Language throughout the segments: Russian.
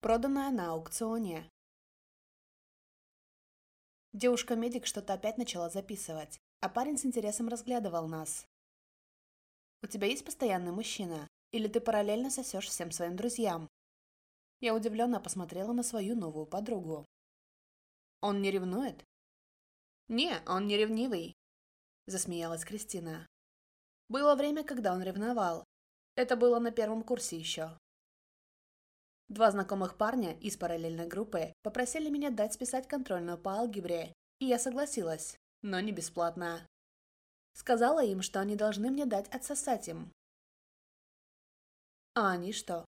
проданная на аукционе. Девушка-медик что-то опять начала записывать, а парень с интересом разглядывал нас. «У тебя есть постоянный мужчина? Или ты параллельно сосешь всем своим друзьям?» Я удивленно посмотрела на свою новую подругу. «Он не ревнует?» «Не, он не ревнивый», – засмеялась Кристина. «Было время, когда он ревновал. Это было на первом курсе еще. Два знакомых парня из параллельной группы попросили меня дать списать контрольную по алгебре, и я согласилась, но не бесплатно. Сказала им, что они должны мне дать отсосать им. А они что?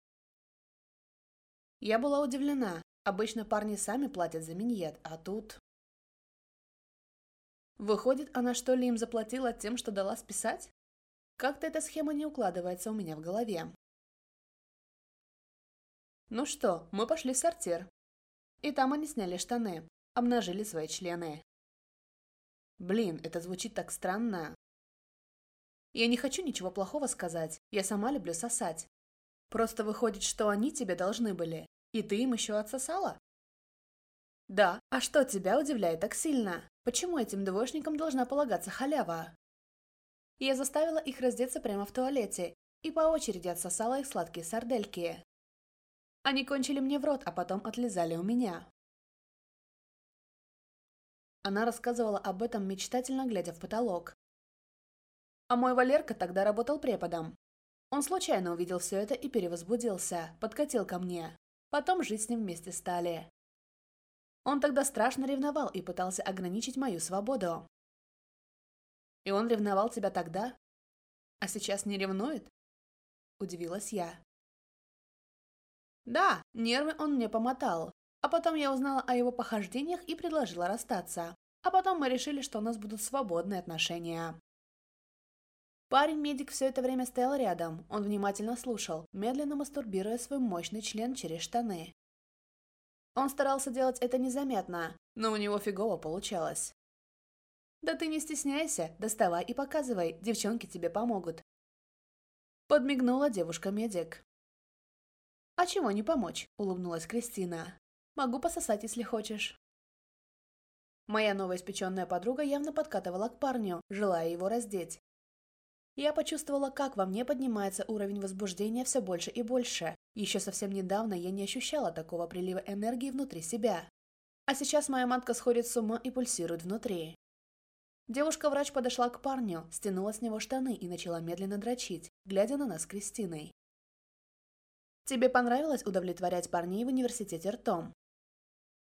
Я была удивлена. Обычно парни сами платят за миньет, а тут... Выходит, она что ли им заплатила тем, что дала списать? Как-то эта схема не укладывается у меня в голове. Ну что, мы пошли в сортир. И там они сняли штаны, обнажили свои члены. Блин, это звучит так странно. Я не хочу ничего плохого сказать, я сама люблю сосать. Просто выходит, что они тебе должны были, и ты им еще отсосала? Да, а что тебя удивляет так сильно? Почему этим двоечникам должна полагаться халява? Я заставила их раздеться прямо в туалете и по очереди отсосала их сладкие сардельки. Они кончили мне в рот, а потом отлезали у меня. Она рассказывала об этом, мечтательно глядя в потолок. А мой Валерка тогда работал преподом. Он случайно увидел все это и перевозбудился, подкатил ко мне. Потом жить с ним вместе стали. Он тогда страшно ревновал и пытался ограничить мою свободу. И он ревновал тебя тогда? А сейчас не ревнует? Удивилась я. Да, нервы он мне помотал. А потом я узнала о его похождениях и предложила расстаться. А потом мы решили, что у нас будут свободные отношения. Парень-медик все это время стоял рядом, он внимательно слушал, медленно мастурбируя свой мощный член через штаны. Он старался делать это незаметно, но у него фигово получалось. «Да ты не стесняйся, доставай и показывай, девчонки тебе помогут». Подмигнула девушка-медик. «А чего не помочь?» – улыбнулась Кристина. «Могу пососать, если хочешь». Моя новоиспеченная подруга явно подкатывала к парню, желая его раздеть. Я почувствовала, как во мне поднимается уровень возбуждения все больше и больше. Еще совсем недавно я не ощущала такого прилива энергии внутри себя. А сейчас моя матка сходит с ума и пульсирует внутри. Девушка-врач подошла к парню, стянула с него штаны и начала медленно дрочить, глядя на нас с Кристиной. «Тебе понравилось удовлетворять парней в университете ртом?»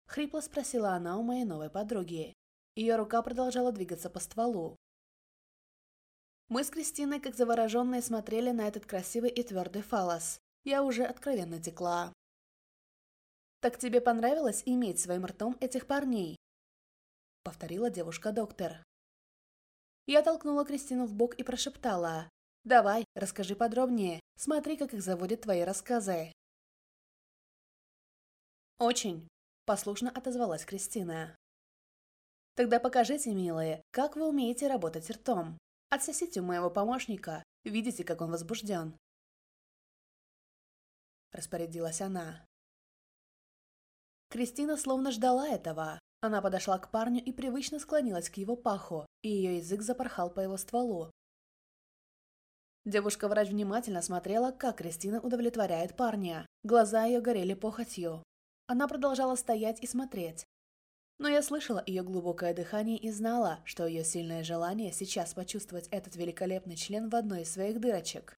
Хрипло спросила она у моей новой подруги. Ее рука продолжала двигаться по стволу. Мы с Кристиной, как завороженные, смотрели на этот красивый и твердый фалос. Я уже откровенно текла. «Так тебе понравилось иметь своим ртом этих парней?» Повторила девушка-доктор. Я толкнула Кристину в бок и прошептала. Давай, расскажи подробнее. Смотри, как их заводят твои рассказы. Очень, послушно отозвалась Кристина. Тогда покажите, милые, как вы умеете работать ртом. Отсосите у моего помощника. Видите, как он возбужден. Распорядилась она. Кристина словно ждала этого. Она подошла к парню и привычно склонилась к его паху, и ее язык запорхал по его стволу, Девушка-врач внимательно смотрела, как Кристина удовлетворяет парня. Глаза ее горели похотью. Она продолжала стоять и смотреть. Но я слышала ее глубокое дыхание и знала, что ее сильное желание сейчас почувствовать этот великолепный член в одной из своих дырочек.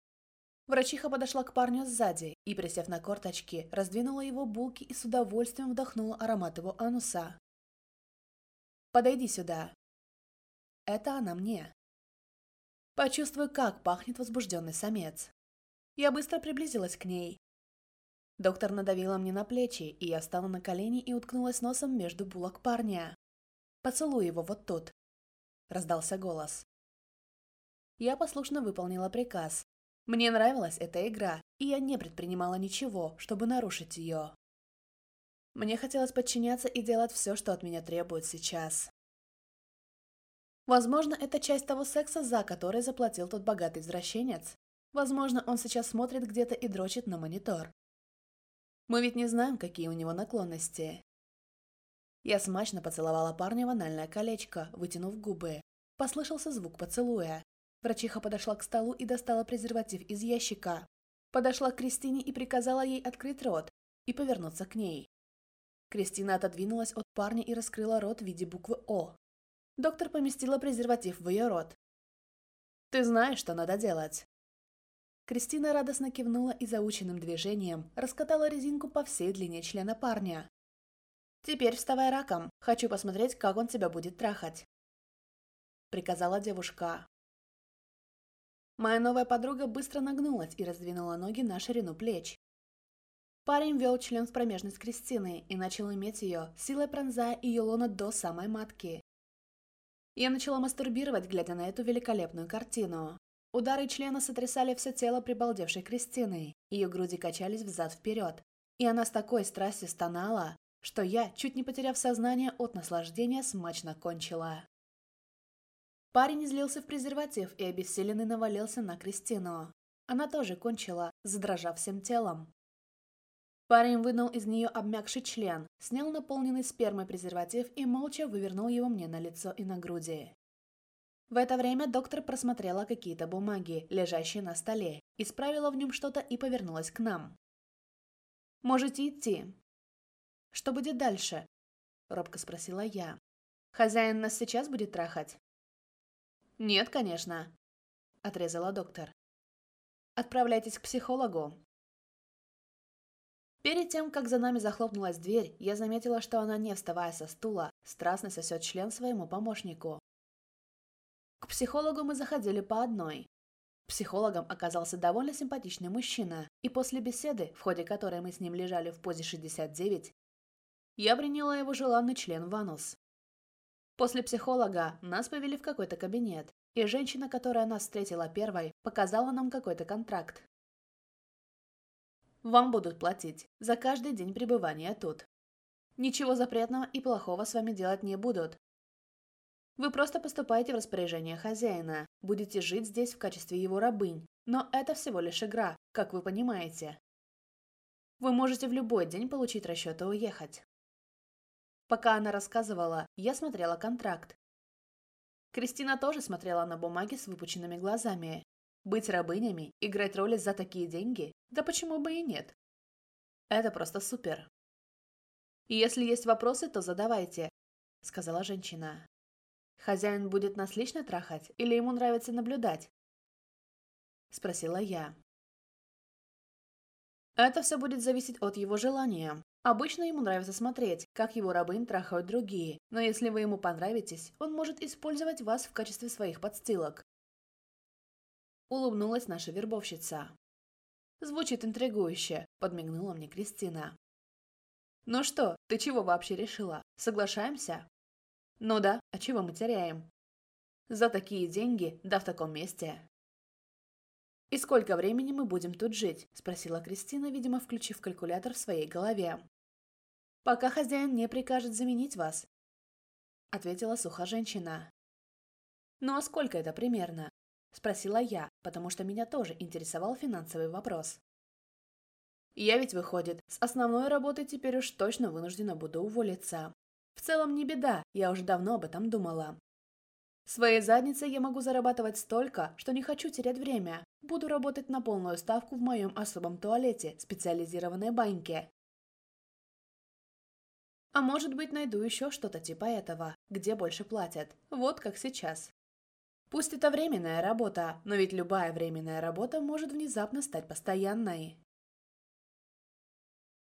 Врачиха подошла к парню сзади и, присев на корточки, раздвинула его булки и с удовольствием вдохнула аромат его ануса. «Подойди сюда». «Это она мне». Почувствуй, как пахнет возбужденный самец. Я быстро приблизилась к ней. Доктор надавила мне на плечи, и я стала на колени и уткнулась носом между булок парня. «Поцелуй его вот тут», — раздался голос. Я послушно выполнила приказ. Мне нравилась эта игра, и я не предпринимала ничего, чтобы нарушить ее. Мне хотелось подчиняться и делать все, что от меня требуют сейчас. Возможно, это часть того секса, за который заплатил тот богатый извращенец. Возможно, он сейчас смотрит где-то и дрочит на монитор. Мы ведь не знаем, какие у него наклонности. Я смачно поцеловала парня в анальное колечко, вытянув губы. Послышался звук поцелуя. Врачиха подошла к столу и достала презерватив из ящика. Подошла к Кристине и приказала ей открыть рот и повернуться к ней. Кристина отодвинулась от парня и раскрыла рот в виде буквы «О». Доктор поместила презерватив в ее рот. «Ты знаешь, что надо делать». Кристина радостно кивнула и заученным движением раскатала резинку по всей длине члена парня. «Теперь вставай раком, хочу посмотреть, как он тебя будет трахать», — приказала девушка. Моя новая подруга быстро нагнулась и раздвинула ноги на ширину плеч. Парень вел член в промежность Кристины и начал иметь ее, силой пронзая ее лона до самой матки. Я начала мастурбировать, глядя на эту великолепную картину. Удары члена сотрясали все тело прибалдевшей Кристины, ее груди качались взад-вперед, и она с такой страстью стонала, что я, чуть не потеряв сознание от наслаждения, смачно кончила. Парень излился в презерватив и обессиленный навалился на Кристину. Она тоже кончила, задрожав всем телом, Парень вынул из нее обмякший член, снял наполненный спермой презерватив и молча вывернул его мне на лицо и на груди. В это время доктор просмотрела какие-то бумаги, лежащие на столе, исправила в нем что-то и повернулась к нам. «Можете идти». «Что будет дальше?» – робко спросила я. «Хозяин нас сейчас будет трахать?» «Нет, конечно», – отрезала доктор. «Отправляйтесь к психологу. Перед тем, как за нами захлопнулась дверь, я заметила, что она, не вставая со стула, страстно сосет член своему помощнику. К психологу мы заходили по одной. Психологом оказался довольно симпатичный мужчина, и после беседы, в ходе которой мы с ним лежали в позе 69, я приняла его желанный член в анус. После психолога нас повели в какой-то кабинет, и женщина, которая нас встретила первой, показала нам какой-то контракт. Вам будут платить за каждый день пребывания тут. Ничего запретного и плохого с вами делать не будут. Вы просто поступаете в распоряжение хозяина, будете жить здесь в качестве его рабынь, но это всего лишь игра, как вы понимаете. Вы можете в любой день получить расчет и уехать. Пока она рассказывала, я смотрела контракт. Кристина тоже смотрела на бумаги с выпученными глазами. Быть рабынями, играть роли за такие деньги да почему бы и нет? Это просто супер. И если есть вопросы, то задавайте, сказала женщина. Хозяин будет нас лично трахать или ему нравится наблюдать? Спросила я. Это все будет зависеть от его желания. Обычно ему нравится смотреть, как его рабынь трахают другие, но если вы ему понравитесь, он может использовать вас в качестве своих подстилок. Улыбнулась наша вербовщица. Звучит интригующе, подмигнула мне Кристина. Ну что, ты чего вообще решила? Соглашаемся? Ну да, а чего мы теряем? За такие деньги, да в таком месте. «И сколько времени мы будем тут жить?» – спросила Кристина, видимо, включив калькулятор в своей голове. «Пока хозяин не прикажет заменить вас», – ответила сухо женщина. «Ну а сколько это примерно?» – спросила я, потому что меня тоже интересовал финансовый вопрос. «Я ведь, выходит, с основной работы теперь уж точно вынуждена буду уволиться. В целом не беда, я уже давно об этом думала. Своей задницей я могу зарабатывать столько, что не хочу терять время. Буду работать на полную ставку в моем особом туалете, специализированной баньке. А может быть, найду еще что-то типа этого, где больше платят. Вот как сейчас. Пусть это временная работа, но ведь любая временная работа может внезапно стать постоянной.